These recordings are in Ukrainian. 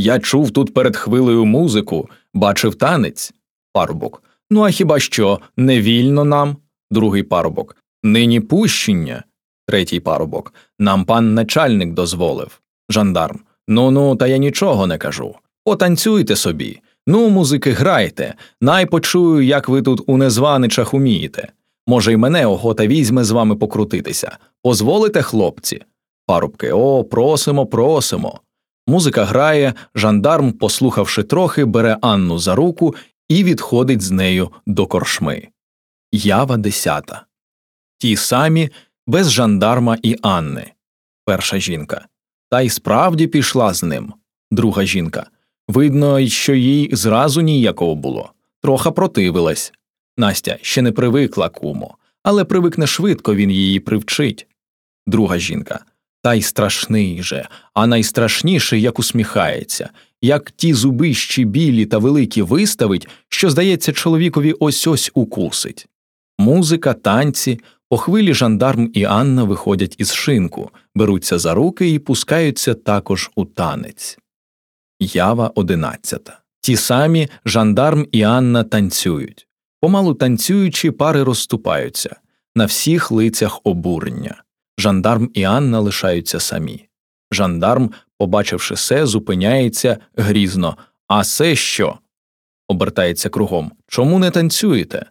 Я чув тут перед хвилею музику, бачив танець. Парубок. Ну а хіба що не вільно нам? Другий парубок. Нині пущення. Третій парубок. Нам пан начальник дозволив. Жандарм. Ну ну, та я нічого не кажу. Потанцюйте собі. Ну, музики, грайте, най почую, як ви тут у незваничах умієте. Може, й мене охота візьме з вами покрутитися. Позволите, хлопці? Парубки, о, просимо, просимо. Музика грає, жандарм, послухавши трохи, бере Анну за руку і відходить з нею до коршми. Ява десята. Ті самі без жандарма і Анни. Перша жінка. Та й справді пішла з ним. Друга жінка. Видно, що їй зразу ніякого було. Троха противилась. Настя ще не привикла кумо, але привикне швидко він її привчить. Друга жінка. Та й страшний же, а найстрашніше, як усміхається, як ті зубищі білі та великі виставить, що, здається, чоловікові ось ось укусить. Музика, танці, по хвилі жандарм і Анна виходять із шинку, беруться за руки і пускаються також у танець. Ява одинадцята. Ті самі жандарм і Анна танцюють. Помалу танцюючи, пари розступаються, на всіх лицях обурення. Жандарм і Анна лишаються самі. Жандарм, побачивши се, зупиняється грізно. А се що? обертається кругом. Чому не танцюєте?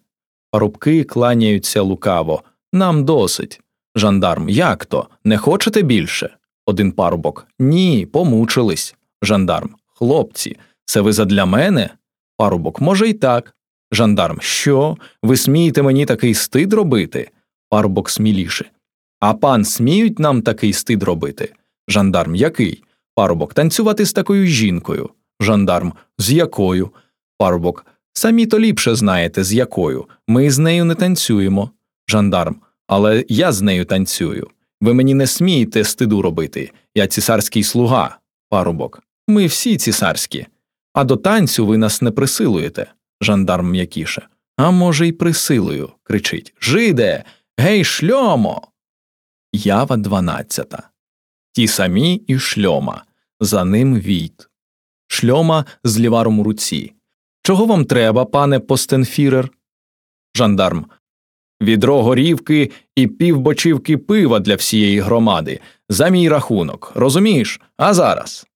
Парубки кланяються лукаво. Нам досить. Жандарм, як то? Не хочете більше? Один парубок. Ні, помучились. Жандарм. Хлопці, це ви задля мене? Парубок, може, й так. Жандарм, що? Ви смієте мені такий стид робити? Парубок сміліше. А пан сміють нам такий стид робити? Жандарм, який? Парубок, танцювати з такою жінкою. Жандарм, з якою? Парубок, самі то ліпше знаєте, з якою. Ми з нею не танцюємо. Жандарм, але я з нею танцюю. Ви мені не смієте стиду робити. Я цісарський слуга. Парубок. Ми всі цісарські. А до танцю ви нас не присилуєте. Жандарм м'якіше. А може, й присилую. кричить Жиде, гей, шльомо. Ява дванадцята. Ті самі і шльома. За ним війт. Шльома з ліваром у руці. Чого вам треба, пане постенфірер? Жандарм. Відро горівки і півбочівки пива для всієї громади. За мій рахунок. Розумієш? А зараз.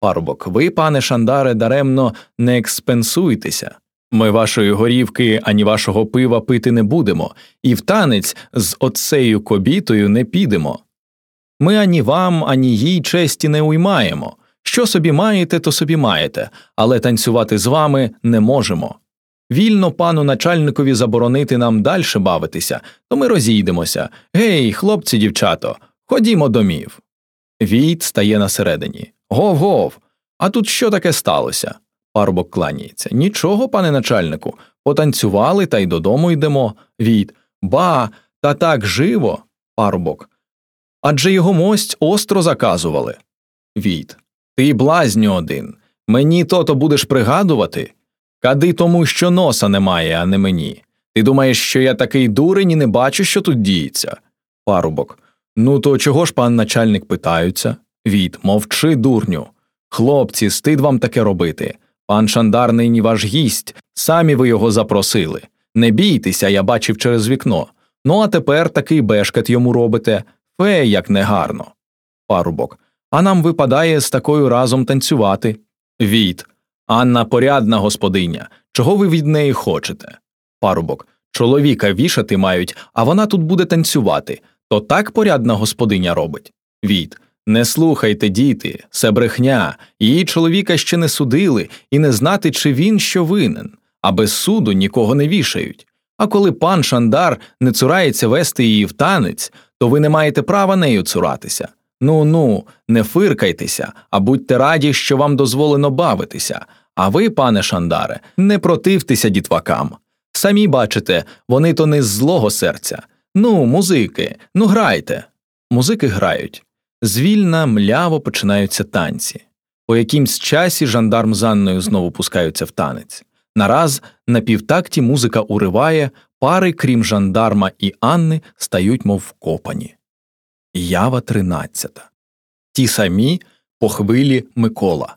Парубок, ви, пане Шандаре, даремно не експенсуйтеся. Ми вашої горівки ані вашого пива пити не будемо, і в танець з оцею кобітою не підемо. Ми ані вам, ані їй честі не уймаємо. Що собі маєте, то собі маєте, але танцювати з вами не можемо. Вільно пану начальникові заборонити нам дальше бавитися, то ми розійдемося. Гей, хлопці, дівчато, ходімо домів. Війт стає на середині. Гов гов. А тут що таке сталося? Парубок кланяється. Нічого, пане начальнику, потанцювали та й додому йдемо. Війт. Ба, та так живо. Парубок. Адже його мость остро заказували. Війт. Ти блазню один. Мені то то будеш пригадувати. Кади тому, що носа немає, а не мені. Ти думаєш, що я такий дурень і не бачу, що тут діється? Парубок. Ну, то чого ж пан начальник питаються? Війт, мовчи, дурню. Хлопці, стид вам таке робити. Пан Шандар нині ваш гість, самі ви його запросили. Не бійтеся, я бачив через вікно. Ну, а тепер такий бешкет йому робите. Фе, як негарно. Парубок. А нам випадає з такою разом танцювати. Війт. Анна порядна господиня. Чого ви від неї хочете? Парубок. Чоловіка вішати мають, а вона тут буде танцювати. То так порядна господиня робить. Війт. Не слухайте, діти, це брехня, її чоловіка ще не судили, і не знати, чи він що винен, а без суду нікого не вішають. А коли пан Шандар не цурається вести її в танець, то ви не маєте права нею цуратися. Ну ну, не фиркайтеся, а будьте раді, що вам дозволено бавитися. А ви, пане Шандаре, не противтеся дітвакам. Самі бачите, вони то не з злого серця. Ну, музики, ну грайте. Музики грають. Звільна мляво починаються танці. По якимсь часі жандарм з Анною знову пускаються в танець. Нараз на півтакті музика уриває, пари, крім жандарма і Анни, стають, мов вкопані. Ява тринадцята. Ті самі по хвилі Микола.